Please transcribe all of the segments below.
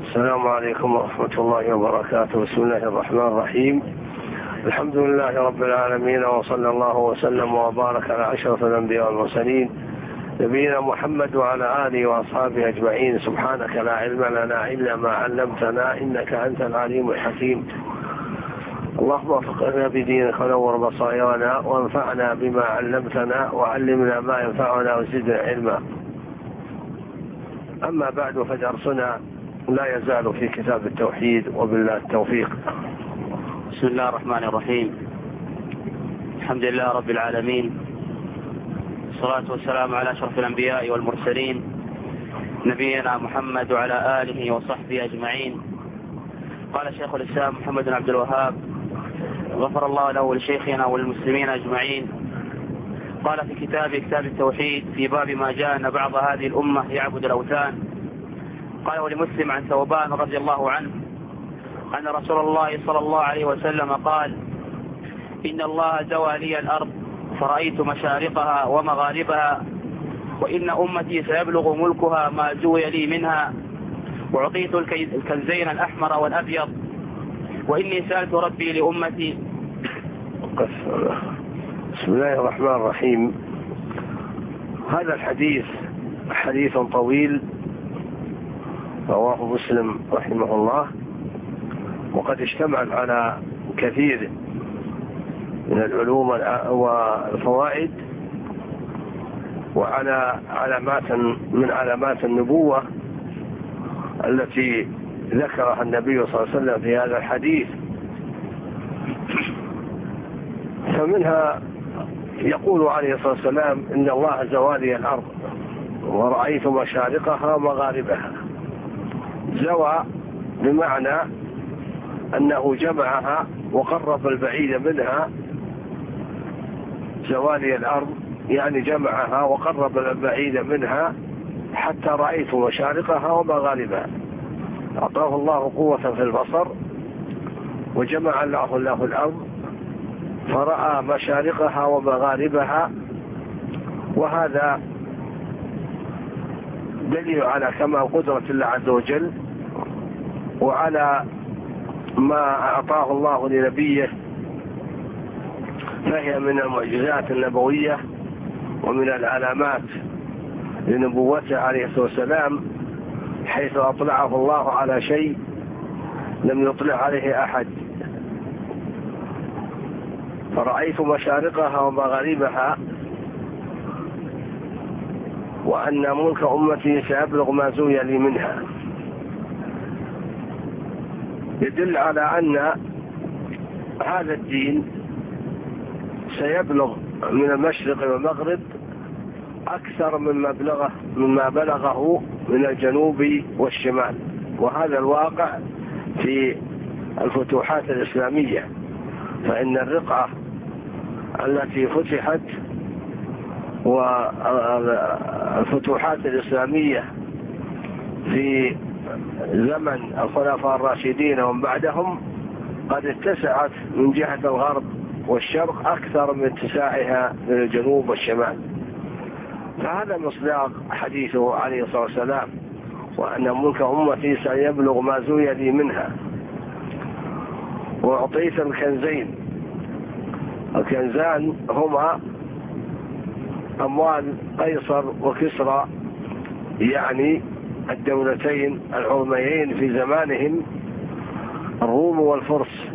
السلام عليكم ورحمة الله وبركاته. بسم الله الرحمن الرحيم. الحمد لله رب العالمين وصلى الله وسلم وبارك على أشرف الأنبياء والمرسلين. نبينا محمد وعلى آله وأصحابه أجمعين. سبحانك لا علم لنا إلا ما علمتنا إنك أنت العليم الحكيم. اللهم وفقنا بدينك ونور بصائرنا وانفعنا بما علمتنا وعلمنا ما ينفعنا وزدنا علما. أما بعد فدرسنا لا يزال في كتاب التوحيد وبالله التوفيق. بسم الله الرحمن الرحيم. الحمد لله رب العالمين. والصلاة والسلام على أشرف الأنبياء والمرسلين. نبينا محمد وعلى آله وصحبه أجمعين. قال شيخ الإسلام محمد بن عبد الوهاب غفر الله له ولشيخنا وللمسلمين أجمعين. قال في كتاب كتاب التوحيد في باب ما جاء أن بعض هذه الأمة يعبد الأوثان. قال ولمسلم عن ثوبان رضي الله عنه أن رسول الله صلى الله عليه وسلم قال إن الله زوى لي الأرض فرأيت مشارقها ومغاربها وإن أمتي سيبلغ ملكها ما زوي لي منها وعطيت الكنزين الأحمر والأبيض وإني سألت ربي لأمتي. بسم الله الرحمن الرحيم. هذا الحديث حديث طويل رواه مسلم رحمه الله. وقد اشتمل على كثير من العلوم والفوائد وعلى علامات من علامات النبوة التي ذكرها النبي صلى الله عليه وسلم في هذا الحديث. فمنها يقول عليه الصلاة والسلام إن الله زوالي الأرض ورأيت مشارقها ومغاربها. زوى بمعنى أنه جمعها وقرب البعيد منها زوالي الأرض يعني جمعها وقرب البعيد منها حتى رأيت مشارقها ومغاربها أعطاه الله قوة في البصر وجمع الله له الأرض فرأى مشارقها ومغاربها وهذا دليل على كمال قدرة الله عز وجل وعلى ما أعطاه الله لنبيه فهي من المعجزات النبوية ومن العلامات لنبوته عليه الصلاة والسلام حيث أطلعه الله على شيء لم يطلع عليه أحد. فرأيت مشارقها ومغاربها وأن ملك أمتي سيبلغ ما زوي لي منها. يدل على أن هذا الدين سيبلغ من المشرق والمغرب أكثر مما بلغه مما بلغه من الجنوب والشمال. وهذا الواقع في الفتوحات الإسلامية. فإن الرقعة التي فتحت والفتوحات الإسلامية في زمن الخلفاء الراشدين ومن بعدهم قد اتسعت من جهة الغرب والشرق أكثر من اتساعها من الجنوب والشمال. فهذا مصداق حديثه عليه الصلاة والسلام وأن ملك أمتي سيبلغ ما زوي لي منها. وأعطيت الكنزين. الكنزان هما أموال قيصر وكسرى يعني الدولتين العظميين في زمانهم الروم والفرس.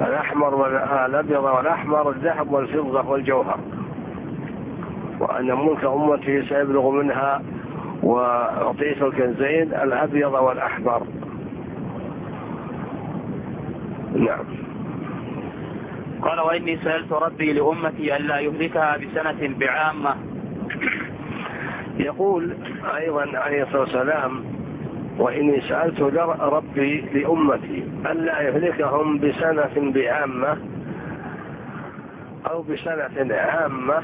الأحمر والأبيض والأحمر الذهب والفضة والجوهر. وأن ملك أمتي سيبلغ منها وأعطيت الكنزين الأبيض والأحمر. نعم. قال وإني سألت ربي لأمتي ألا يهلكها بسنة بعامة. يقول أيضا عليه الصلاة والسلام وإني سألت ربي لأمتي ألا يهلكهم بسنة بعامة أو بسنة عامة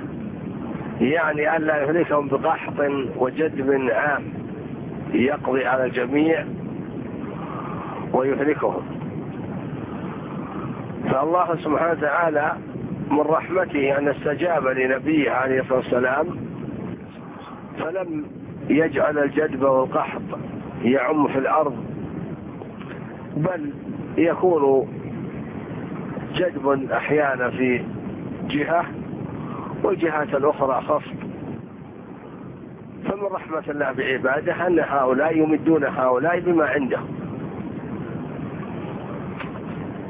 يعني ألا يهلكهم بقحط وجدب عام يقضي على الجميع ويهلكهم. فالله سبحانه وتعالى من رحمته أن استجاب لنبيه عليه الصلاة والسلام فلم يجعل الجدب والقحط يعم في الأرض بل يكون جدب أحيانا في جهة والجهات الأخرى خصب. فمن رحمة الله بعباده أن هؤلاء يمدون هؤلاء بما عندهم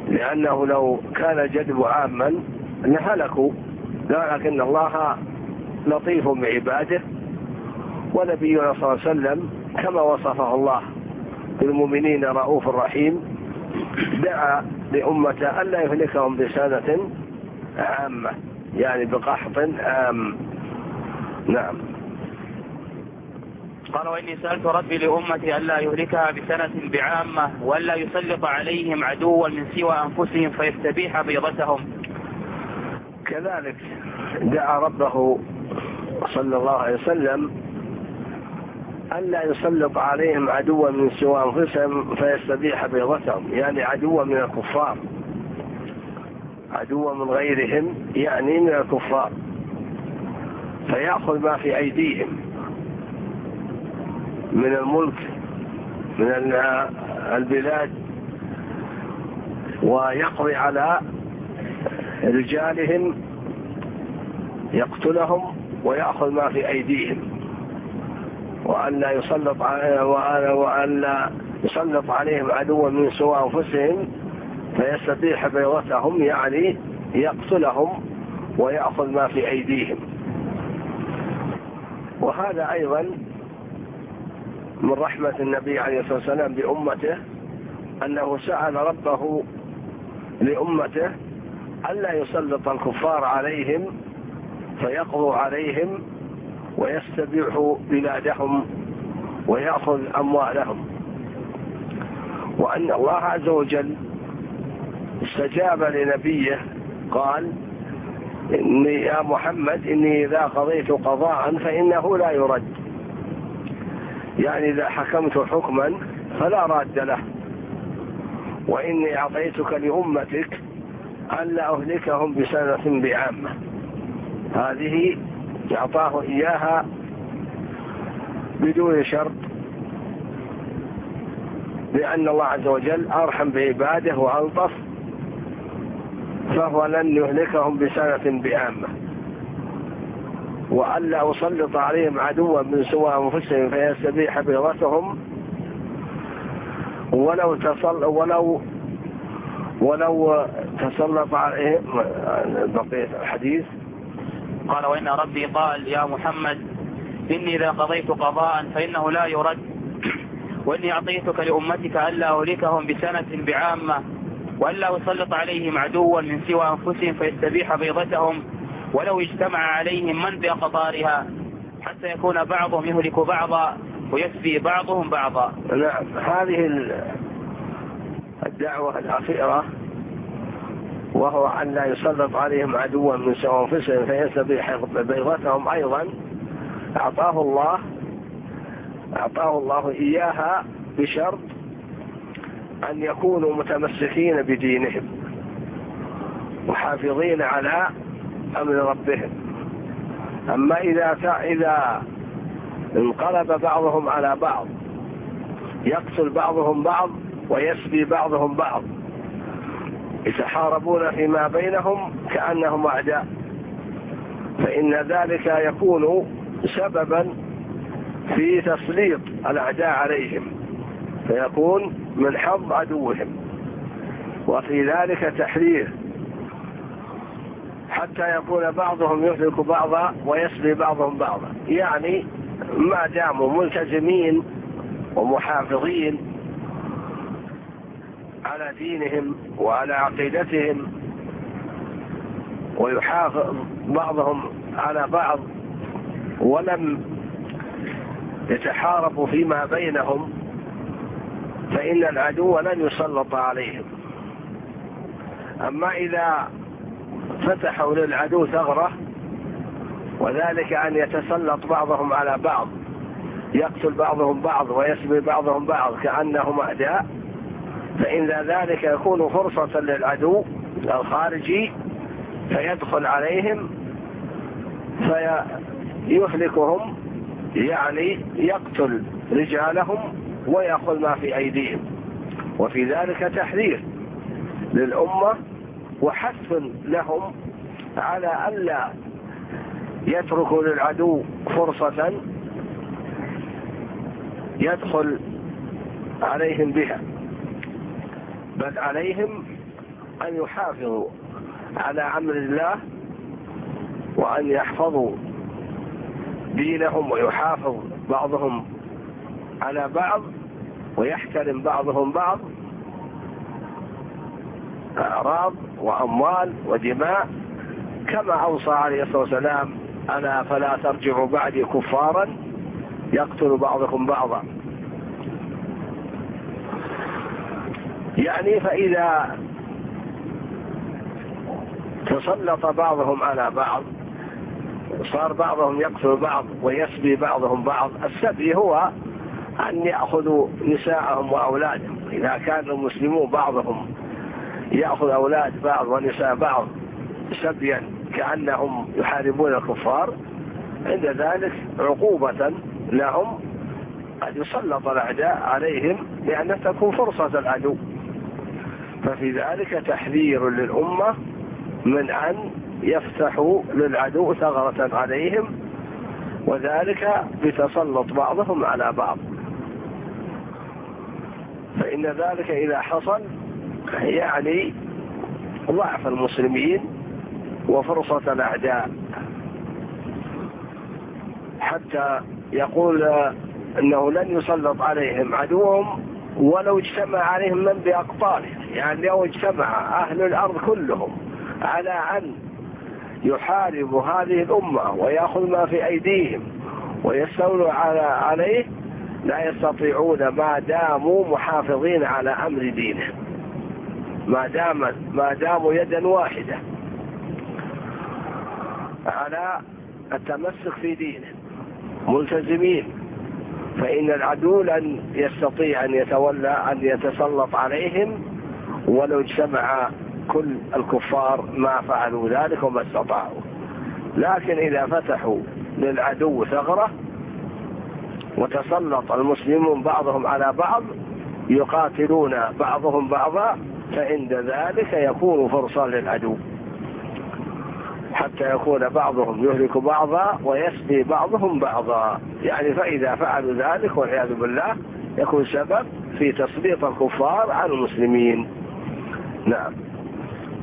لأنه لو كان الجدب عاما لهلكوا لكن الله لطيف بعباده. ونبينا صلى الله عليه وسلم كما وصفه الله بالمؤمنين رؤوف رحيم دعا لأمته ألا يهلكهم بسنة عامة يعني بقحط عام. نعم. قال وإني سألت ربي لأمتي ألا يهلكها بسنة بعامة وألا يسلط عليهم عدوا من سوى أنفسهم فيستبيح بيضتهم. كذلك دعا ربه صلى الله عليه وسلم ألا يسلط عليهم عدوا من سوى أنفسهم فيستبيح بيضتهم يعني عدوا من الكفار. عدوا من غيرهم يعني من الكفار. فيأخذ ما في أيديهم. من الملك من البلاد. ويقضي على رجالهم يقتلهم ويأخذ ما في أيديهم. وأن لا يسلط وأن لا يسلط عليهم عدوا من سوى أنفسهم فيستبيح بيضتهم يعني يقتلهم ويأخذ ما في أيديهم. وهذا أيضا من رحمة النبي عليه الصلاة والسلام بأمته أنه سأل ربه لأمته ألا يسلط الكفار عليهم فيقضوا عليهم ويستبيح بلادهم ويأخذ أموالهم. وأن الله عز وجل استجاب لنبيه قال إني يا محمد إني إذا قضيت قضاء فإنه لا يرد. يعني إذا حكمت حكما فلا راد له. وإني أعطيتك لأمتك ألا أهلكهم بسنة بعامة. هذه أعطاه إياها بدون شرط لأن الله عز وجل أرحم بعباده وألطف فهو لن يهلكهم بسنة بعامة وألا أسلط عليهم عدوا من سوى أنفسهم فيستبيح بيضتهم. ولو تصل ولو ولو تسلط عليهم بقية الحديث. قال وإن ربي قال يا محمد إني إذا قضيت قضاء فإنه لا يرد وإني أعطيتك لأمتك ألا أهلكهم بسنة بعامة وألا أسلط عليهم عدوا من سوى أنفسهم فيستبيح بيضتهم ولو اجتمع عليهم من بأقطارها حتى يكون بعضهم يهلك بعضا ويسبي بعضهم بعضا. نعم هذه الدعوة الأخيرة وهو أن لا يسلط عليهم عدوا من سوى أنفسهم فيستبيح بيضتهم أيضا. أعطاه الله أعطاه الله إياها بشرط أن يكونوا متمسكين بدينهم محافظين على أمر ربهم. أما إذا إذا انقلب بعضهم على بعض يقتل بعضهم بعض ويسبي بعضهم بعض يتحاربون فيما بينهم كأنهم أعداء. فإن ذلك يكون سببا في تسليط الأعداء عليهم فيكون من حظ عدوهم. وفي ذلك تحرير حتى يكون بعضهم يهلك بعضا ويسبي بعضهم بعضا. يعني ما داموا ملتزمين ومحافظين على دينهم وعلى عقيدتهم ويحافظ بعضهم على بعض ولم يتحاربوا فيما بينهم فإن العدو لن يسلط عليهم. أما إذا فتحوا للعدو ثغرة وذلك أن يتسلط بعضهم على بعض يقتل بعضهم بعض ويسبي بعضهم بعض كأنهم أعداء فإن ذلك يكون فرصة للعدو الخارجي فيدخل عليهم فيهلكهم يعني يقتل رجالهم ويأخذ ما في أيديهم. وفي ذلك تحذير للأمة وحث لهم على ألا يتركوا للعدو فرصة يدخل عليهم بها. بل عليهم أن يحافظوا على أمر الله وأن يحفظوا دينهم ويحافظ بعضهم على بعض ويحترم بعضهم بعض. أعراض وأموال ودماء كما أوصى عليه الصلاة والسلام ألا فلا ترجعوا بعدي كفارا يقتل بعضكم بعضا. يعني فإذا تسلط بعضهم على بعض صار بعضهم يقتل بعض ويسبي بعضهم بعض السبي هو أن يأخذوا نساءهم وأولادهم. إذا كان المسلمون بعضهم يأخذ أولاد بعض ونساء بعض سبيا كأنهم يحاربون الكفار. عند ذلك عقوبة لهم أن يسلط الأعداء عليهم لأن تكون فرصة العدو. ففي ذلك تحذير للأمة من أن يفتحوا للعدو ثغرة عليهم وذلك بتسلط بعضهم على بعض. فإن ذلك إذا حصل يعني ضعف المسلمين وفرصة الأعداء. حتى يقول أنه لن يسلط عليهم عدوهم ولو اجتمع عليهم من بأقطاره يعني لو اجتمع أهل الأرض كلهم على أن يحاربوا هذه الأمة ويأخذ ما في أيديهم ويستولوا على عليه لا يستطيعون ما داموا محافظين على أمر دينه ما دام ما داموا يدا واحدة. على التمسك في دينه ملتزمين. فإن العدو لن يستطيع أن يتولى أن يتسلط عليهم ولو اجتمع كل الكفار ما فعلوا ذلك وما استطاعوا. لكن إذا فتحوا للعدو ثغرة وتسلط المسلمون بعضهم على بعض يقاتلون بعضهم بعضا فعند ذلك يكون فرصة للعدو. حتى يكون بعضهم يهلك بعضا ويسبي بعضهم بعضا. يعني فإذا فعلوا ذلك والعياذ بالله يكون سبب في تسليط الكفار على المسلمين. نعم.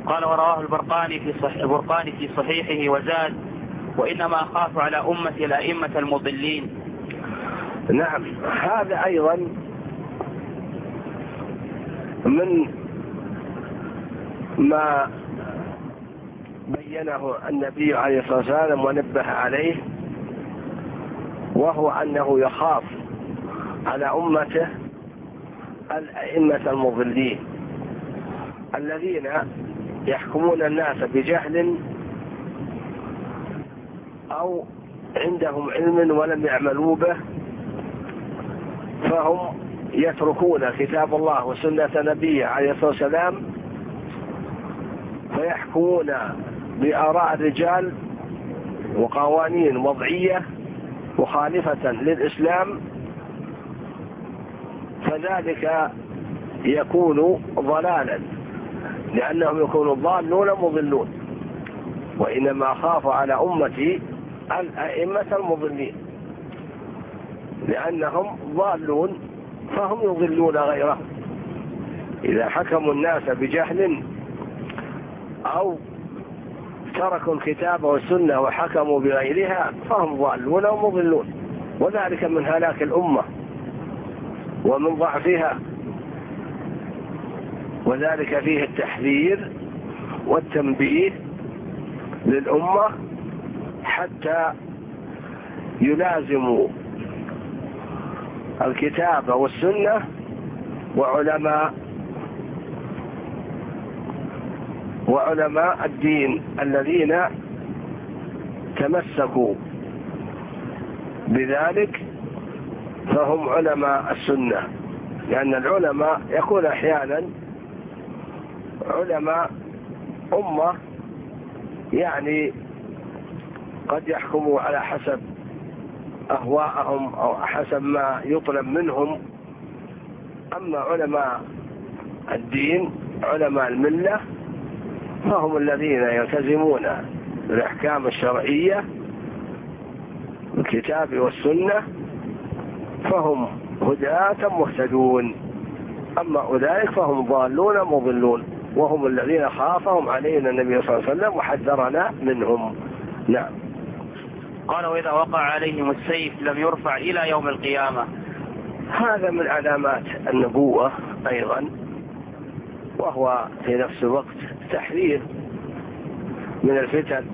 قال ورواه البرقاني في صح... البرقاني في صحيحه وزاد وإنما أخاف على أمتي الأئمة المضلين. نعم. هذا أيضا من ما بينه النبي عليه الصلاة والسلام ونبه عليه وهو أنه يخاف على أمته الأئمة المضلين. الذين يحكمون الناس بجهل أو عندهم علم ولم يعملوا به فهم يتركون كتاب الله وسنة نبيه عليه الصلاة والسلام فيحكمون بآراء الرجال وقوانين وضعية مخالفة للإسلام فذلك يكون ضلالا. لأنهم يكونوا ضالون مضلون. وإنما خاف على أمتي الأئمة المضلين. لأنهم ضالون فهم يضلون غيرهم. إذا حكموا الناس بجهل أو تركوا الكتاب والسنة وحكموا بغيرها فهم ضالون ومضلون وذلك من هلاك الأمة ومن ضعفها. وذلك فيه التحذير والتنبيه للأمة حتى يلازموا الكتاب والسنة وعلماء وعلماء الدين الذين تمسكوا بذلك فهم علماء السنة لأن العلماء يكون أحيانا علماء أمة يعني قد يحكموا على حسب أهواءهم أو حسب ما يطلب منهم. أما علماء الدين علماء الملة فهم الذين يلتزمون بالأحكام الشرعية الكتاب والسنة فهم هداة مهتدون. أما أولئك فهم ضالون مضلون. وهم الذين خافهم علينا النبي صلى الله عليه وسلم وحذرنا منهم. نعم. قال وإذا وقع عليهم السيف لم يرفع إلى يوم القيامة. هذا من علامات النبوة أيضا وهو في نفس الوقت تحذير من الفتن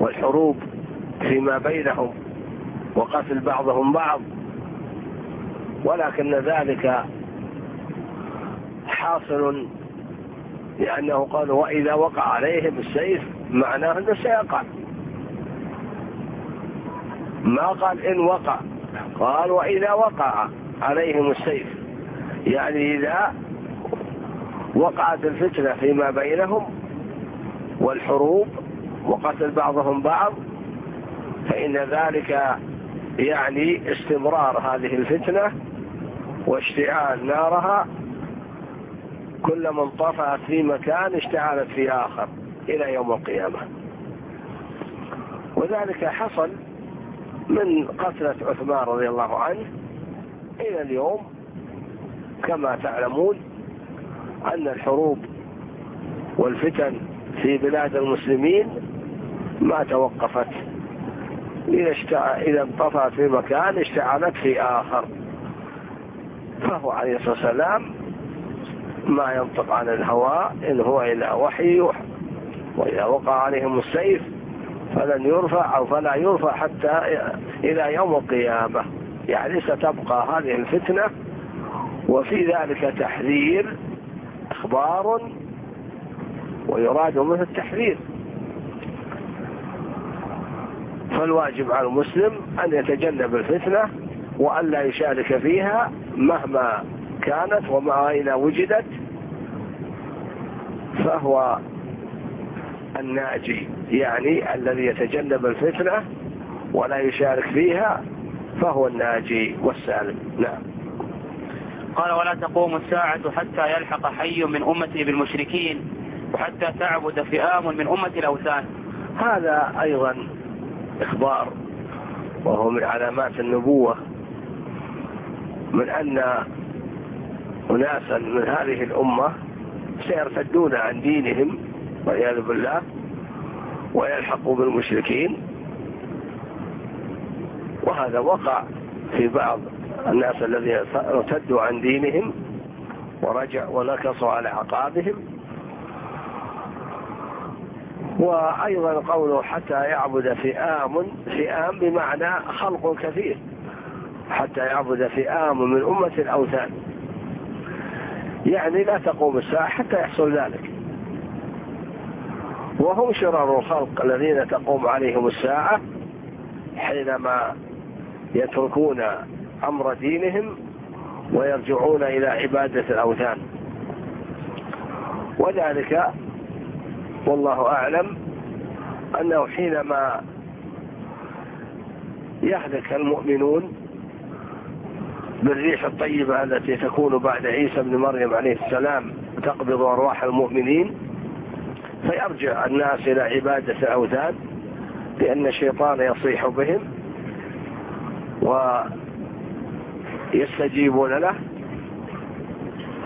والحروب فيما بينهم وقتل بعضهم بعض ولكن ذلك حاصل لأنه قال وإذا وقع عليهم السيف معناه أنه سيقع. ما قال إن وقع قال وإذا وقع عليهم السيف. يعني إذا وقعت الفتنة فيما بينهم والحروب وقتل بعضهم بعض فإن ذلك يعني استمرار هذه الفتنة واشتعال نارها كلما انطفأت في مكان اشتعلت في آخر إلى يوم القيامة. وذلك حصل من قتلة عثمان رضي الله عنه إلى اليوم. كما تعلمون أن الحروب والفتن في بلاد المسلمين ما توقفت. إذا, اشتع... إذا انطفأت في مكان اشتعلت في آخر. فهو عليه الصلاة والسلام ما ينطق عن الهواء إن هو إلا وحي يوحى وإذا وقع عليهم السيف فلن يرفع أو فلا يرفع حتى إلى يوم القيامة. يعني ستبقى هذه الفتنة وفي ذلك تحذير إخبار ويراد منه التحذير. فالواجب على المسلم أن يتجنب الفتنة وأن لا يشارك فيها مهما كانت وما أين وجدت فهو الناجي؟ يعني الذي يتجنب الفتنة ولا يشارك فيها فهو الناجي والسالم. نعم. قال ولا تقوم الساعة حتى يلحق حي من أمتي بالمشركين وحتى تعبد فئام من أمة الأوثان. هذا أيضا إخبار وهو من علامات النبوة من أن أناسا من هذه الأمة سيرتدون عن دينهم والعياذ بالله ويلحقوا بالمشركين. وهذا وقع في بعض الناس الذين ارتدوا عن دينهم ورجع ونكصوا على عقابهم. وأيضا قوله حتى يعبد فئام فئام بمعنى خلق كثير حتى يعبد فئام من أمة الأوثان يعني لا تقوم الساعة حتى يحصل ذلك. وهم شرار الخلق الذين تقوم عليهم الساعة حينما يتركون أمر دينهم ويرجعون إلى عبادة الأوثان. وذلك والله أعلم أنه حينما يهلك المؤمنون بالريح الطيبة التي تكون بعد عيسى بن مريم عليه السلام تقبض أرواح المؤمنين فيرجع الناس إلى عبادة الأوثان لأن الشيطان يصيح بهم ويستجيبون له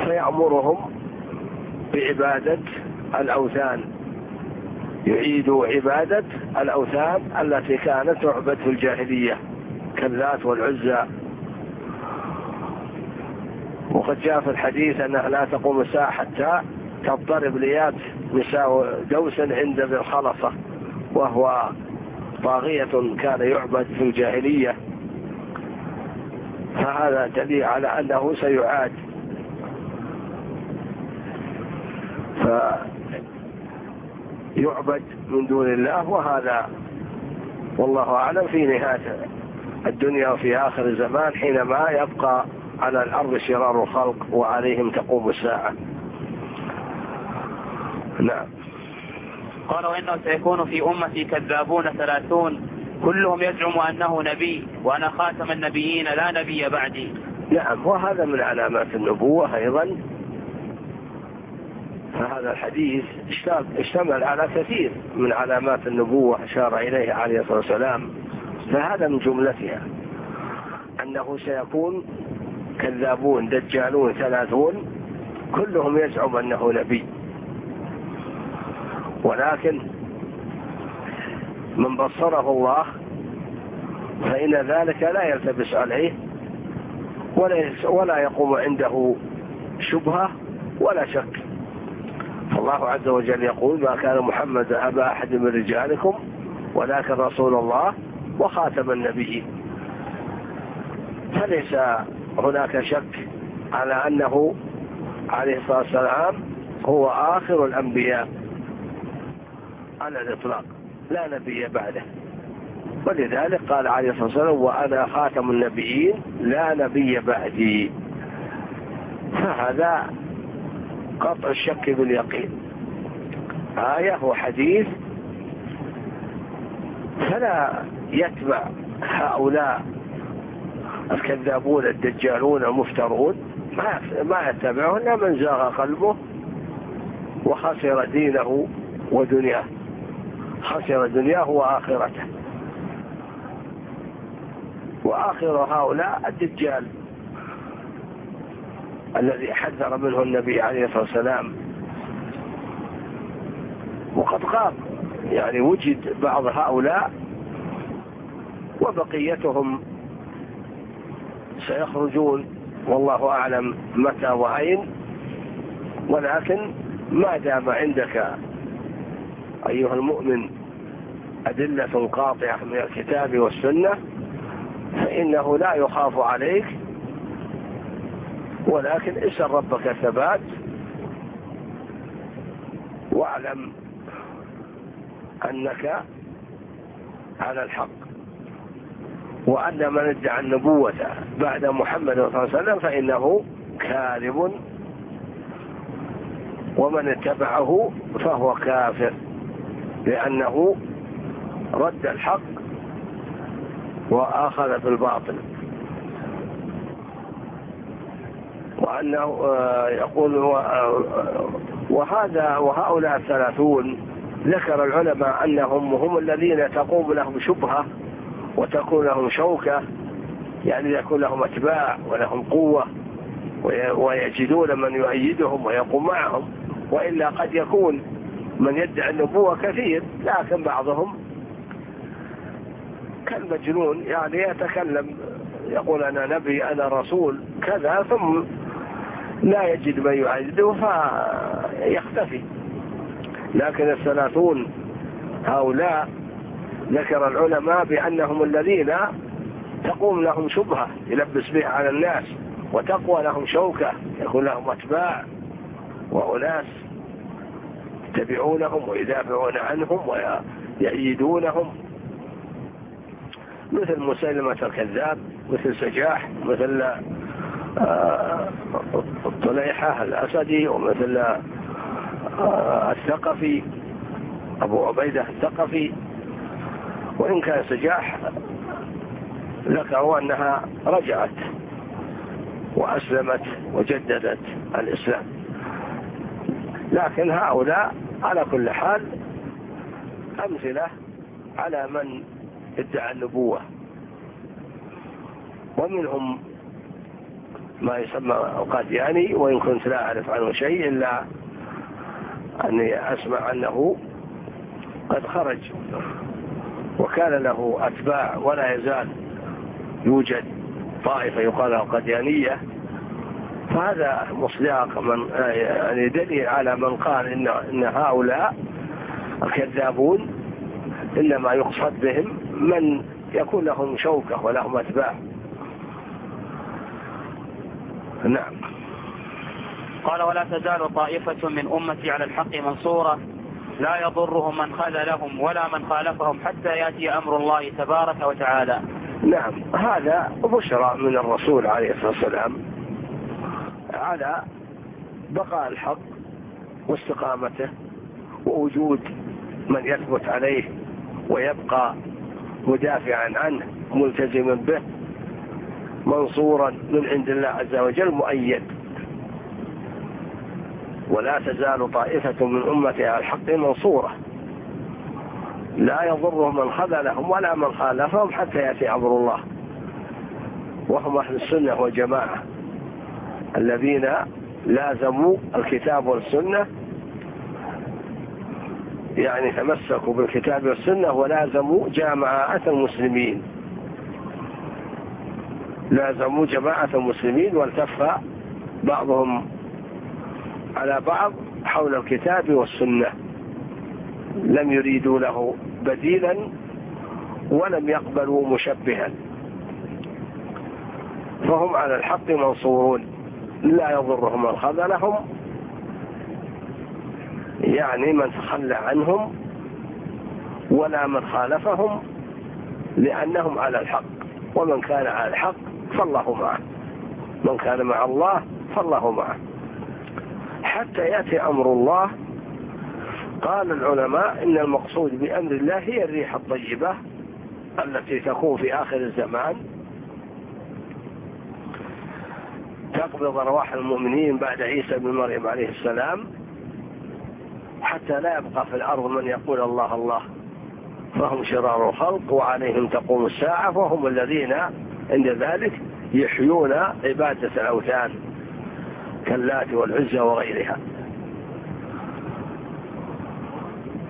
فيأمرهم بعبادة الأوثان. يعيد عبادة الأوثان التي كانت تعبد في الجاهلية كالذات والعزى. وقد جاء في الحديث أنها لا تقوم الساعة حتى تضطرب ليات نساء دوس عند ذي الخلصة وهو طاغية كان يعبد في الجاهلية. فهذا دليل على أنه سيعاد. فيعبد من دون الله وهذا والله أعلم في نهاية الدنيا وفي آخر الزمان حينما يبقى على الأرض شرار الخلق وعليهم تقوم الساعة. نعم. قال وإنه سيكون في أمتي كذابون ثلاثون كلهم يزعم أنه نبي وأنا خاتم النبيين لا نبي بعدي. نعم وهذا من علامات النبوة أيضا. فهذا الحديث اشتمل على كثير من علامات النبوة أشار إليه عليه الصلاة والسلام. فهذا من جملتها. أنه سيكون كذابون دجالون ثلاثون كلهم يزعم أنه نبي. ولكن من بصره الله فإن ذلك لا يلتبس عليه ولا يقوم عنده شبهة ولا شك. فالله عز وجل يقول ما كان محمد أبا أحد من رجالكم ولكن رسول الله وخاتم النبيين. فليس هناك شك على أنه عليه الصلاة والسلام هو آخر الأنبياء على الإطلاق لا نبي بعده. ولذلك قال عليه الصلاة والسلام وأنا خاتم النبيين لا نبي بعدي. فهذا قطع الشك باليقين. آية وحديث فلا يتبع هؤلاء الكذابون الدجالون المفترون. ما ما يتبعه إلا من زاغ قلبه وخسر دينه ودنياه. خسر دنياه وآخرته. وآخر هؤلاء الدجال الذي حذر منه النبي عليه الصلاة والسلام. وقد غاب يعني وجد بعض هؤلاء وبقيتهم سيخرجون. والله أعلم متى وأين. ولكن ما دام عندك أيها المؤمن أدلة قاطعة من الكتاب والسنة فإنه لا يخاف عليك. ولكن اسأل ربك الثبات. واعلم أنك على الحق. وأن من ادعى النبوة بعد محمد صلى الله عليه وسلم فإنه كاذب. ومن اتبعه فهو كافر لأنه رد الحق وآخذ بالباطل. وأنه آه، يقول آه، وهذا وهؤلاء الثلاثون ذكر العلماء أنهم هم الذين تقوم لهم شبهة وتكون لهم شوكة يعني يكون لهم أتباع ولهم قوة ويجدون من يؤيدهم ويقوم معهم وإلا قد يكون من يدعي النبوة كثير لكن بعضهم كالمجنون يعني يتكلم يقول أنا نبي أنا رسول كذا ثم لا يجد من يؤيده فيختفي. لكن الثلاثون هؤلاء ذكر العلماء بأنهم الذين تقوم لهم شبهة يلبس بها على الناس وتقوى لهم شوكة يكون لهم أتباع وأناس يتبعونهم ويدافعون عنهم ويأيدونهم. مثل مسلمة الكذاب مثل سجاح مثل آه، الطليحة الأسدي ومثل آه، الثقفي أبو عبيدة الثقفي. وإن كان سجاح ذكروا أنها رجعت وأسلمت وجددت الإسلام. لكن هؤلاء على كل حال أمثلة على من ادعى النبوة. ومنهم ما يسمى القادياني وإن كنت لا أعرف عنه شيء إلا أني أسمع أنه قد خرج وكان له أتباع ولا يزال يوجد طائفة يقال لها قديانية. فهذا مصداق من يعني دليل على من قال إن, إن هؤلاء الكذابون إنما يقصد بهم من يكون لهم شوكة ولهم أتباع. نعم. قال ولا تزال طائفة من أمتي على الحق منصورة. لا يضرهم من خذلهم ولا من خالفهم حتى يأتي أمر الله تبارك وتعالى. نعم هذا بشرى من الرسول عليه الصلاة والسلام على بقاء الحق واستقامته ووجود من يثبت عليه ويبقى مدافعا عنه ملتزما به منصورا من عند الله عز وجل مؤيد. ولا تزال طائفة من أمتي على الحق منصورة. لا يضرهم من خذلهم ولا من خالفهم حتى يأتي أمر الله. وهم أهل السنة والجماعة الذين لازموا الكتاب والسنة يعني تمسكوا بالكتاب والسنة ولازموا جماعة المسلمين. لازموا جماعة المسلمين والتف بعضهم على بعض حول الكتاب والسنة. لم يريدوا له بديلا ولم يقبلوا مشبها. فهم على الحق منصورون. لا يضرهم من خذلهم يعني من تخلى عنهم ولا من خالفهم لأنهم على الحق. ومن كان على الحق فالله معه. من كان مع الله فالله معه. حتى يأتي أمر الله. قال العلماء إن المقصود بأمر الله هي الريح الطيبة التي تكون في آخر الزمان. تقبض أرواح المؤمنين بعد عيسى بن مريم عليه السلام حتى لا يبقى في الأرض من يقول الله الله. فهم شرار الخلق وعليهم تقوم الساعة وهم الذين عند ذلك يحيون عبادة الأوثان. كاللات والعزى وغيرها.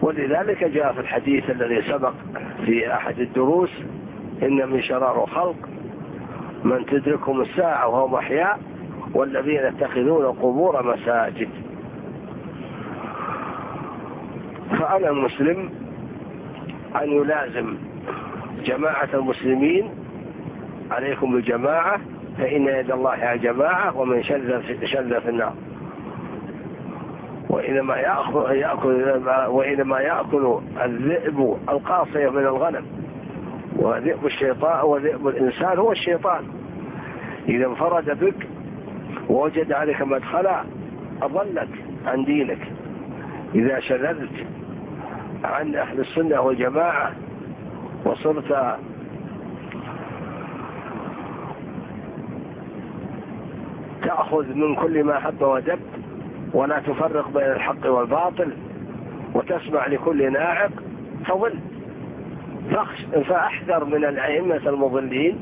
ولذلك جاء في الحديث الذي سبق في أحد الدروس إن من شرار الخلق من تدركهم الساعة وهم أحياء والذين يتخذون قبور مساجد. فأنا المسلم أن يلازم جماعة المسلمين عليكم بالجماعة فإن يد الله جماعة ومن شذ شذ في النار. وإنما يأكل, يأكل وإنما يأكل الذئب القاصية من الغنم. وذئب الشيطان وذئب الإنسان هو الشيطان. إذا انفرد بك ووجد عليك مدخلا أضلك عن دينك. إذا شذذت عن أهل السنة والجماعة وصرت تأخذ من كل ما حب ودب ولا تفرق بين الحق والباطل وتسمع لكل ناعق فضل فأحذر من الأئمة المضلين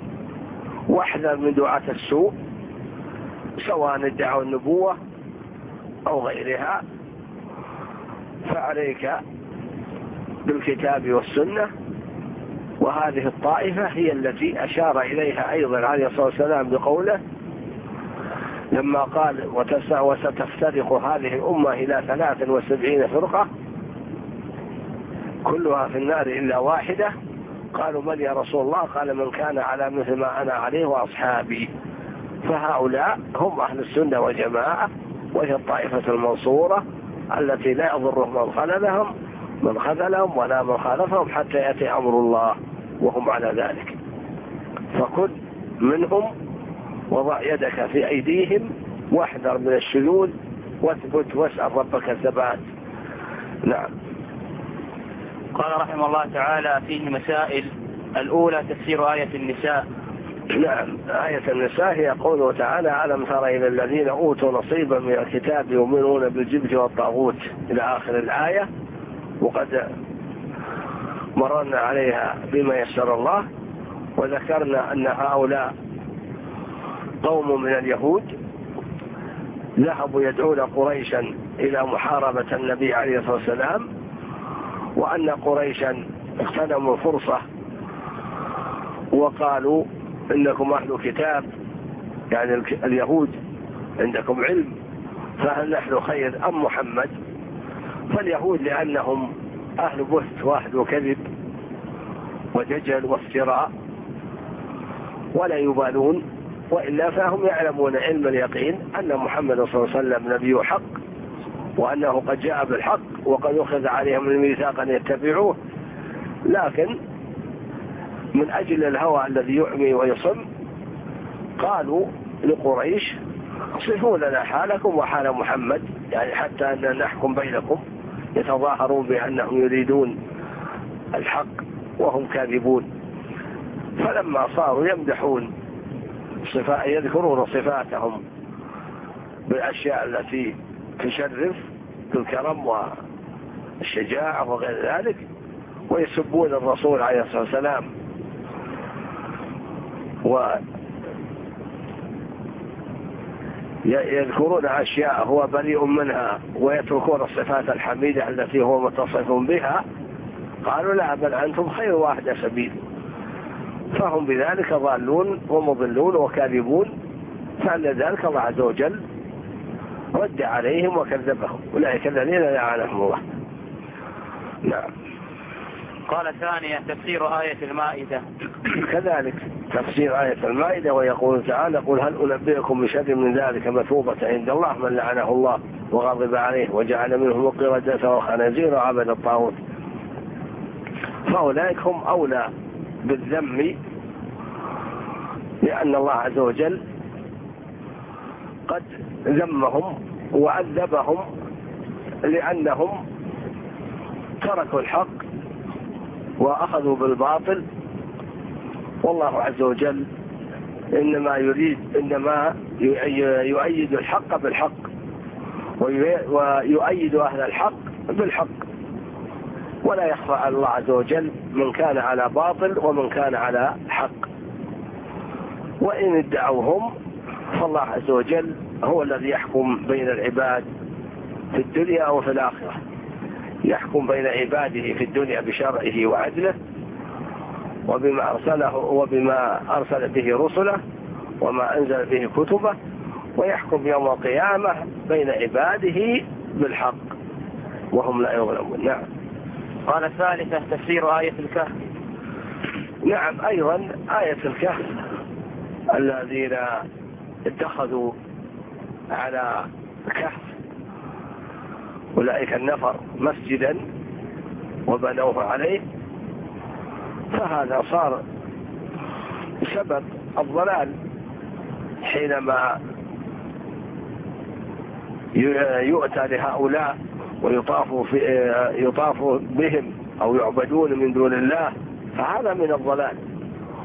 وأحذر من دعاة السوء سواء ادعوا النبوة أو غيرها. فعليك بالكتاب والسنة وهذه الطائفة هي التي أشار إليها أيضا عليه الصلاة والسلام بقوله لما قال وستفترق هذه الأمة إلى ثلاث وسبعين فرقة كلها في النار إلا واحدة. قالوا من يا رسول الله؟ قال من كان على مثل ما أنا عليه وأصحابي. فهؤلاء هم أهل السنة والجماعة وهي الطائفة المنصورة التي لا يضرهم من خللهم من خذلهم ولا من خالفهم حتى يأتي أمر الله وهم على ذلك. فكن منهم وضع يدك في أيديهم واحذر من الشذوذ واثبت واسأل ربك الثبات. نعم. قال رحمه الله تعالى فيه مسائل. الأولى تفسير آية النساء. نعم. آية النساء هي قوله تعالى ألم تر إلى الذين أوتوا نصيبا من الكتاب يؤمنون بالجبت والطاغوت إلى آخر الآية. وقد مررنا عليها بما يسر الله وذكرنا أن هؤلاء قوم من اليهود ذهبوا يدعون قريشا إلى محاربة النبي عليه الصلاة والسلام وأن قريشا اغتنموا الفرصة وقالوا إنكم أهل كتاب يعني اليهود عندكم علم فهل نحن خير أم محمد؟ فاليهود لأنهم أهل بهت واحد وكذب ودجل وافتراء ولا يبالون. وإلا فهم يعلمون علم اليقين أن محمد صلى الله عليه وسلم نبي حق وأنه قد جاء بالحق وقد أخذ عليهم الميثاق أن يتبعوه. لكن من أجل الهوى الذي يعمي ويصم قالوا لقريش صفوا لنا حالكم وحال محمد يعني حتى أن نحكم بينكم يتظاهرون بأنهم يريدون الحق وهم كاذبون. فلما صاروا يمدحون صفات يذكرون صفاتهم بالأشياء التي تشرف بالكرم والشجاعة وغير ذلك ويسبون الرسول عليه الصلاة والسلام و يذكرون أشياء هو بريء منها ويتركون الصفات الحميدة التي هو متصف بها. قالوا لا بل أنتم خير واحد سبيل. فهم بذلك ضالون ومضلون وكاذبون فعل ذلك الله عز وجل رد عليهم وكذبهم. أولئك الذين لعنهم الله. نعم. قال ثانية تفسير آية المائدة. كذلك تفسير آية المائدة ويقول تعالى قل هل أنبئكم بشر من ذلك مثوبة عند الله من لعنه الله وغضب عليه وجعل منهم القردة وخنازير وعبد الطاغوت؟ فأولئك هم أولى بالذم لأن الله عز وجل قد ذمهم وعذبهم لأنهم تركوا الحق وأخذوا بالباطل. والله عز وجل إنما يريد إنما يؤيد الحق بالحق ويؤيد أهل الحق بالحق. ولا يخفى على الله عز وجل من كان على باطل ومن كان على وإن ادعوهم فالله عز وجل هو الذي يحكم بين العباد في الدنيا وفي الآخرة. يحكم بين عباده في الدنيا بشرعه وعدله وبما أرسله وبما أرسل به رسله وما أنزل به كتبه ويحكم يوم القيامة بين عباده بالحق وهم لا يظلمون. نعم. قال الثالثة تفسير آية الكهف. نعم أيضا آية الكهف. الذين اتخذوا على كهف. أولئك النفر مسجدا وبنوه عليه. فهذا صار سبب الضلال حينما يؤتى لهؤلاء ويطاف في يطاف بهم أو يعبدون من دون الله. فهذا من الضلال.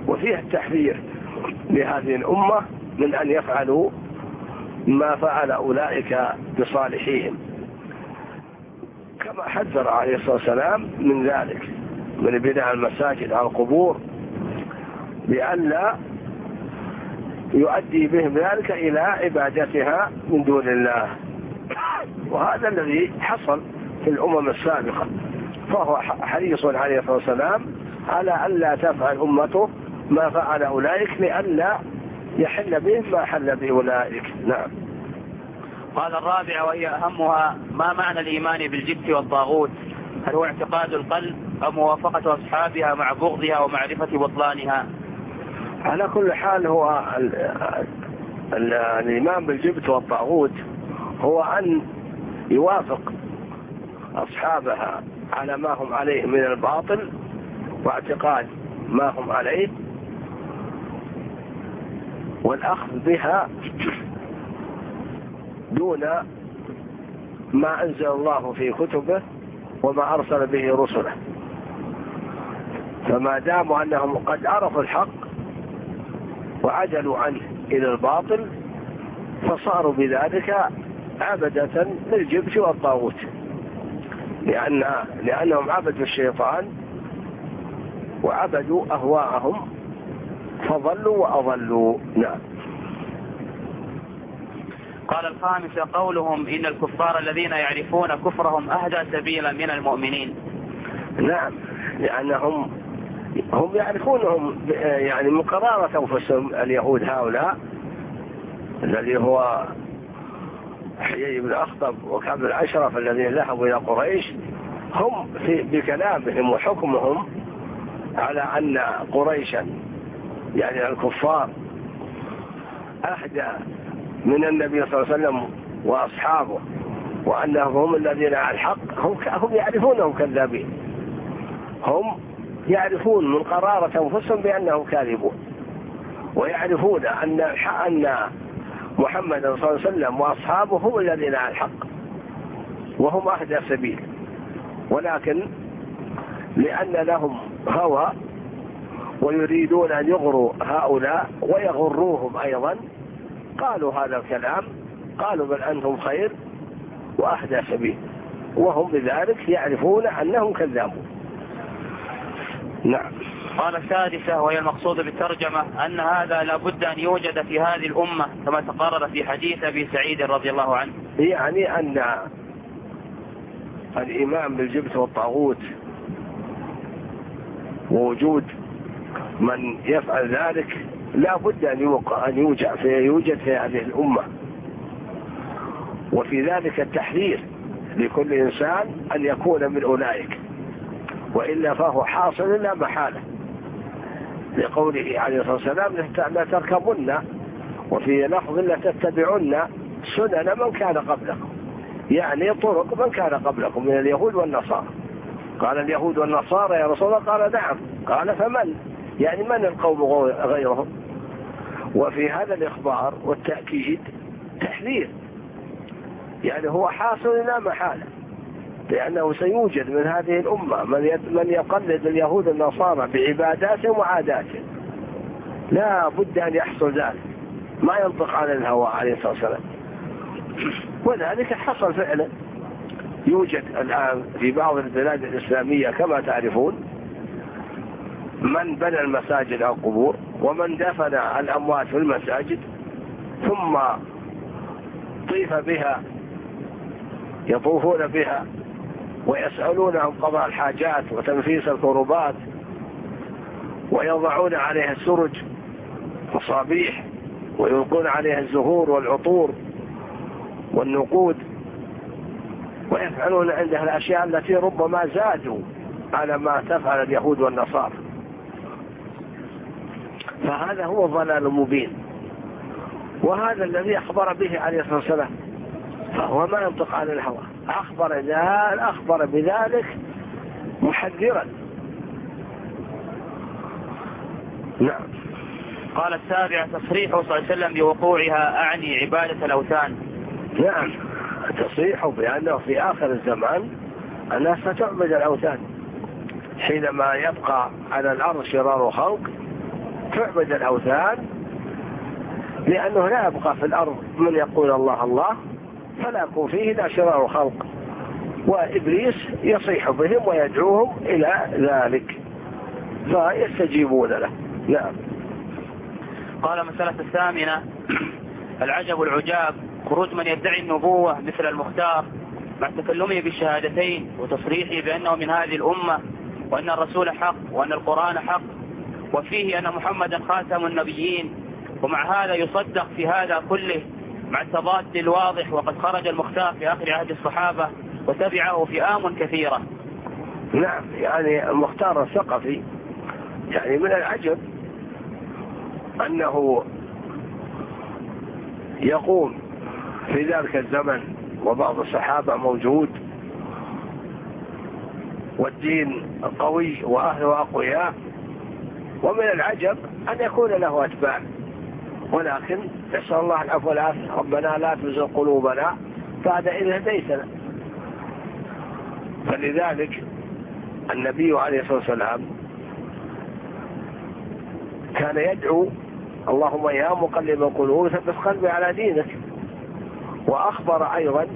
وفيه التحذير. لهذه الأمة من أن يفعلوا ما فعل أولئك بصالحيهم. كما حذر عليه الصلاة والسلام من ذلك من بناء المساجد على القبور لئلا يؤدي بهم ذلك إلى عبادتها من دون الله. وهذا الذي حصل في الأمم السابقة فهو حريص عليه الصلاة والسلام على ألا تفعل أمته ما فعل أولئك لئلا يحل بهم ما حل بأولئك نعم. قال الرابع وهي أهمها ما معنى الإيمان بالجبت والطاغوت؟ هل هو اعتقاد القلب أو موافقة أصحابها مع بغضها ومعرفة بطلانها؟ على كل حال هو ال ال الإيمان بالجبت والطاغوت هو أن يوافق أصحابها على ما هم عليه من الباطل واعتقاد ما هم عليه والأخذ بها دون ما أنزل الله في كتبه وما أرسل به رسله. فما داموا أنهم قد عرفوا الحق وعدلوا عنه إلى الباطل فصاروا بذلك عبدة للجبت والطاغوت. لأن لأنهم عبدوا الشيطان وعبدوا أهواءهم فضلوا وأضلوا نعم. قال الخامس قولهم إن الكفار الذين يعرفون كفرهم أهدى سبيلا من المؤمنين. نعم. لأنهم هم يعرفونهم يعني من قرارة أنفسهم اليهود هؤلاء الذي هو حيي بن أخطب وكعب الأشرف الذين ذهبوا إلى قريش هم في بكلامهم وحكمهم على أن قريشا يعني الكفار أهدى من النبي صلى الله عليه وسلم وأصحابه وأنهم هم الذين على الحق هم هم يعرفونهم كذابين. هم يعرفون من قرارة أنفسهم بأنهم كاذبون. ويعرفون أن أن محمد صلى الله عليه وسلم وأصحابه هم الذين على الحق. وهم أهدى سبيل. ولكن لأن لهم هوى ويريدون أن يغروا هؤلاء ويغروهم أيضا. قالوا هذا الكلام قالوا بل أنتم خير وأهدى سبيل. وهم بذلك يعرفون أنهم كذابون. نعم. قال السادسة وهي المقصود بالترجمة أن هذا لابد أن يوجد في هذه الأمة كما تقرر في حديث أبي سعيد رضي الله عنه. يعني أن الإيمان بالجبت والطاغوت ووجود من يفعل ذلك لا بد أن يوجد في يوجد في هذه الأمة. وفي ذلك التحذير لكل إنسان أن يكون من أولئك. وإلا فهو حاصل لا محالة. لقوله عليه الصلاة والسلام لا تركبن وفي لفظ لا تتبعن سنن من كان قبلكم. يعني طرق من كان قبلكم من اليهود والنصارى. قال اليهود والنصارى يا رسول الله؟ قال نعم. قال فمن؟ يعني من القوم غيرهم؟ وفي هذا الإخبار والتأكيد تحذير. يعني هو حاصل لا محالة لأنه سيوجد من هذه الأمة من يقلد اليهود النصارى بعباداتهم وعاداتهم لا بد أن يحصل ذلك. ما ينطق عن الهوى عليه الصلاة والسلام. وذلك حصل فعلا. يوجد الآن في بعض البلاد الإسلامية كما تعرفون من بنى المساجد أو القبور ومن دفن الأموات في المساجد ثم طيف بها يطوفون بها ويسألون عن قضاء الحاجات وتنفيس الكربات ويضعون عليها السرج مصابيح ويلقون عليها الزهور والعطور والنقود ويفعلون عندها الأشياء التي ربما زادوا على ما تفعل اليهود والنصارى. فهذا هو الضلال المبين وهذا الذي أخبر به عليه الصلاة والسلام فهو ما ينطق عن الهوى. أخبر أخبر بذلك محذرا. نعم. قال السابع تصريحه صلى الله عليه وسلم بوقوعها أعني عبادة الأوثان. نعم. تصريحه بأنه في آخر الزمان الناس ستعبد الأوثان حينما يبقى على الأرض شرار خلق تعبد الأوثان لأنه لا يبقى في الأرض من يقول الله الله فلا يكون فيه إلا شرار خلق وإبليس يصيح بهم ويدعوهم إلى ذلك فيستجيبون له. نعم. قال مسألة الثامنة العجب العجاب خروج من يدعي النبوة مثل المختار مع تكلمه بالشهادتين وتصريحه بأنه من هذه الأمة وأن الرسول حق وأن القرآن حق. وفيه أن محمدا خاتم النبيين ومع هذا يصدق في هذا كله مع التضاد الواضح وقد خرج المختار في آخر عهد الصحابة وتبعه فئام كثيرة. نعم يعني المختار الثقفي يعني من العجب أنه يقوم في ذلك الزمن وبعض الصحابة موجود والدين قوي وأهله أقوياء ومن العجب أن يكون له أتباع. ولكن نسأل الله العفو والعافية. ربنا لا تزغ قلوبنا بعد إذ هديتنا. فلذلك النبي عليه الصلاة والسلام كان يدعو اللهم يا مقلب القلوب ثبت قلبي على دينك. وأخبر أيضا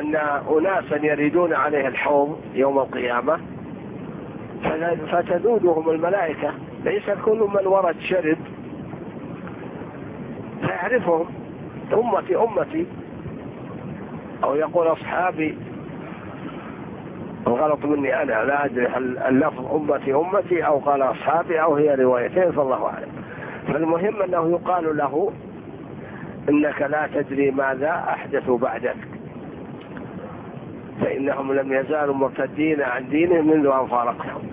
أن أناسا يريدون عليه الحوض يوم القيامة. فتذودهم الملائكة. ليس كل من ورد شرب. فيعرفهم أمتي أمتي أو يقول أصحابي الغلط مني أنا لا أدري اللفظ أمتي أمتي أو قال أصحابي أو هي روايتين فالله أعلم. فالمهم أنه يقال له إنك لا تدري ماذا أحدثوا بعدك. فإنهم لم يزالوا مرتدين عن دينهم منذ أن فارقتهم.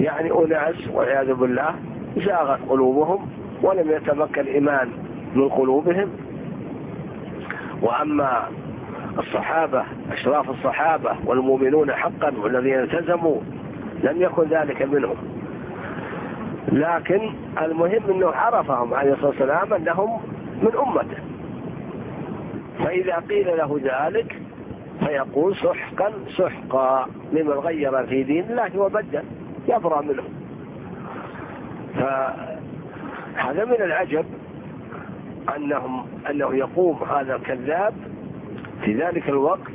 يعني أناس والعياذ بالله زاغت قلوبهم ولم يتمكن الإيمان من قلوبهم. وأما الصحابة أشراف الصحابة والمؤمنون حقا والذين التزموا لم يكن ذلك منهم. لكن المهم أنه عرفهم عليه الصلاة والسلام أنهم من أمته. فإذا قيل له ذلك فيقول سحقا سحقا لمن غير في دين الله وبدل يبرأ منه فهذا من العجب أنهم أنه يقوم هذا الكذاب في ذلك الوقت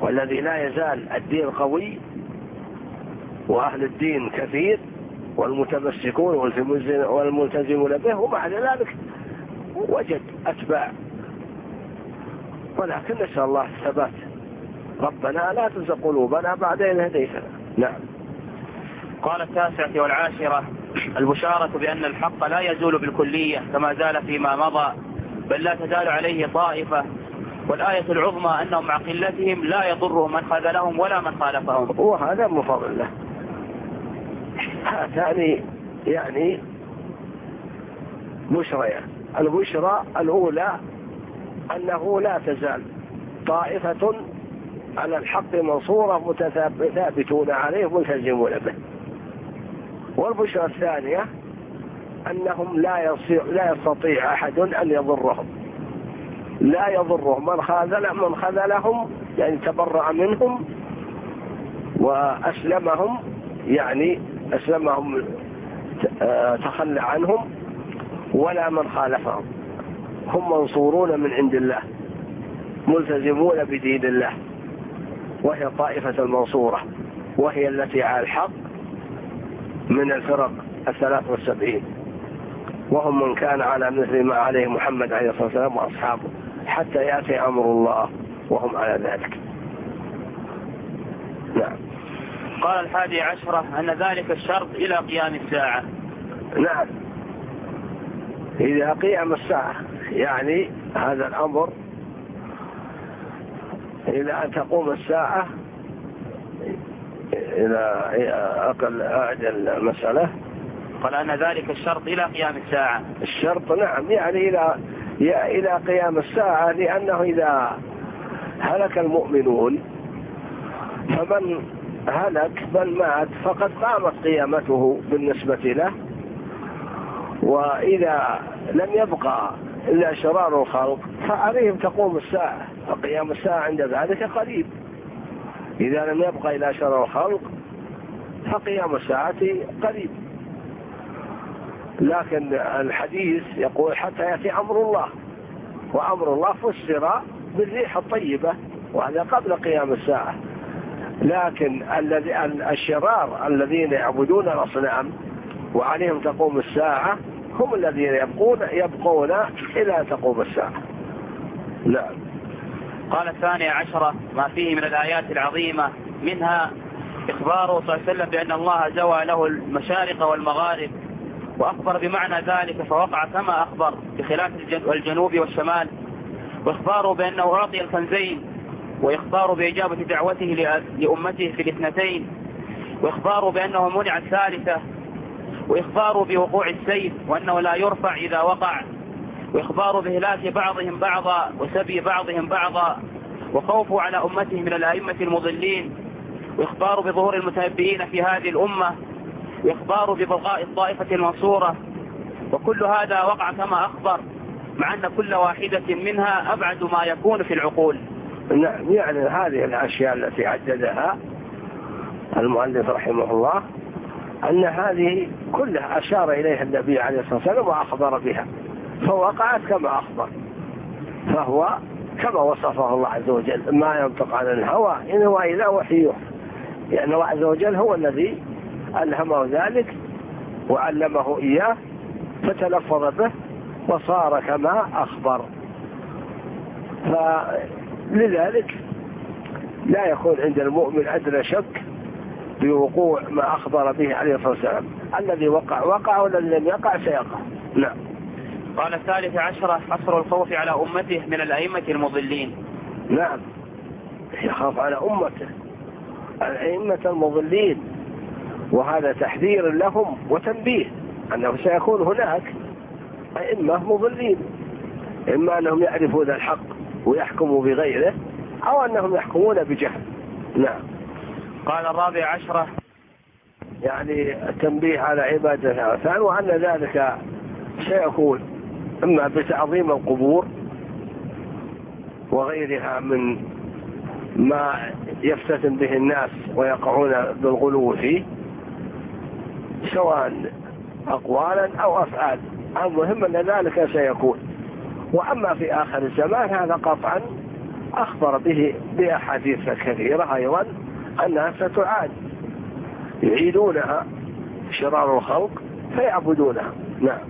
والذي لا يزال الدين قوي وأهل الدين كثير والمتمسكون والملتزمون به ومع ذلك وجد أتباع. ولكن نسأل الله الثبات. ربنا لا تزغ قلوبنا بعد إذ هديتنا. نعم. قال التاسعة والعاشرة البشارة بأن الحق لا يزول بالكلية كما زال فيما مضى بل لا تزال عليه طائفة. والآية العظمى أنهم مع قلتهم لا يضرهم من خذلهم ولا من خالفهم. وهذا من فضل الله. هاتان يعني بشرية. البشرى الأولى أنه لا تزال طائفة على الحق منصورة متثابتون عليه ملتزمون به. والبشرى الثانية أنهم لا لا يستطيع أحد أن يضرهم. لا يضرهم. من خاذل من خذلهم يعني تبرأ منهم وأسلمهم يعني أسلمهم آه، تخلى عنهم ولا من خالفهم. هم منصورون من عند الله ملتزمون بدين الله وهي طائفة المنصورة وهي التي على الحق. من الفرق الثلاث والسبعين. وهم من كان على مثل ما عليه محمد عليه الصلاة والسلام وأصحابه حتى يأتي أمر الله وهم على ذلك. نعم. قال الحادي عشرة أن ذلك الشرط إلى قيام الساعة. نعم. إذا قيام الساعة يعني هذا الأمر إلى أن تقوم الساعة إلى أقل أعجل المسألة قال أن ذلك الشرط إلى قيام الساعة. الشرط نعم يعني إلى إلى قيام الساعة لأنه إذا هلك المؤمنون فمن هلك بل مات فقد قامت قيامته بالنسبة له. وإذا لم يبقى إلا شرار الخلق فعليهم تقوم الساعة. فقيام الساعة عند ذلك قريب. إذا لم يبقى إلا شرار الخلق فقيام الساعة قريب. لكن الحديث يقول حتى يأتي أمر الله وأمر الله فسر بالريح الطيبة وهذا قبل قيام الساعة. لكن الذي الشرار الذين يعبدون الأصنام وعليهم تقوم الساعة هم الذين يبقون يبقون إلى تقوم الساعة. نعم قال الثانية عشرة ما فيه من الآيات العظيمة منها إخباره صلى الله عليه وسلم بأن الله زوى له المشارق والمغارب وأخبر بمعنى ذلك فوقع كما أخبر بخلاف الجنوب والشمال وإخباره بأنه أعطي الكنزين وإخباره بإجابة دعوته لأمته في الاثنتين وإخباره بأنه منع الثالثة وإخباره بوقوع السيف وأنه لا يرفع إذا وقع. وإخباره بهلاك بعضهم بعضا وسبي بعضهم بعضا وخوفه على أمته من الأئمة المضلين وإخباره بظهور المتنبئين في هذه الأمة وإخباره ببقاء الطائفة المنصورة وكل هذا وقع كما أخبر مع أن كل واحدة منها أبعد ما يكون في العقول. نعم يعني هذه الأشياء التي عددها المؤلف رحمه الله أن هذه كلها أشار إليها النبي عليه الصلاة والسلام وأخبر بها. فوقعت كما أخبر. فهو كما وصفه الله عز وجل. ما ينطق عن الهوى إن هو إلا وحيه. لأن الله عز وجل هو الذي ألهمه ذلك وعلمه إياه فتلفظ به وصار كما أخبر. فلذلك لا يكون عند المؤمن أدنى شك بوقوع ما أخبر به عليه الصلاة والسلام. الذي وقع وقع والذي لم يقع سيقع. نعم. قال الثالث عشرة حصر الخوف على أمته من الأئمة المضلين. نعم. يخاف على أمته. الأئمة المضلين. وهذا تحذير لهم وتنبيه أنه سيكون هناك أئمة مضلين. إما أنهم يعرفون الحق ويحكموا بغيره أو أنهم يحكمون بجهل. نعم. قال الرابع عشرة يعني التنبيه على عبادة الأوثان وأن ذلك سيكون. إما بتعظيم القبور وغيرها من ما يفتتن به الناس ويقعون بالغلو فيه سواء أقوالا أو أفعال المهم أن ذلك سيكون. وأما في آخر الزمان هذا قطعا أخبر به بأحاديث كثيرة أيضا أنها ستعاد. يعيدونها شرار الخلق فيعبدونها. نعم.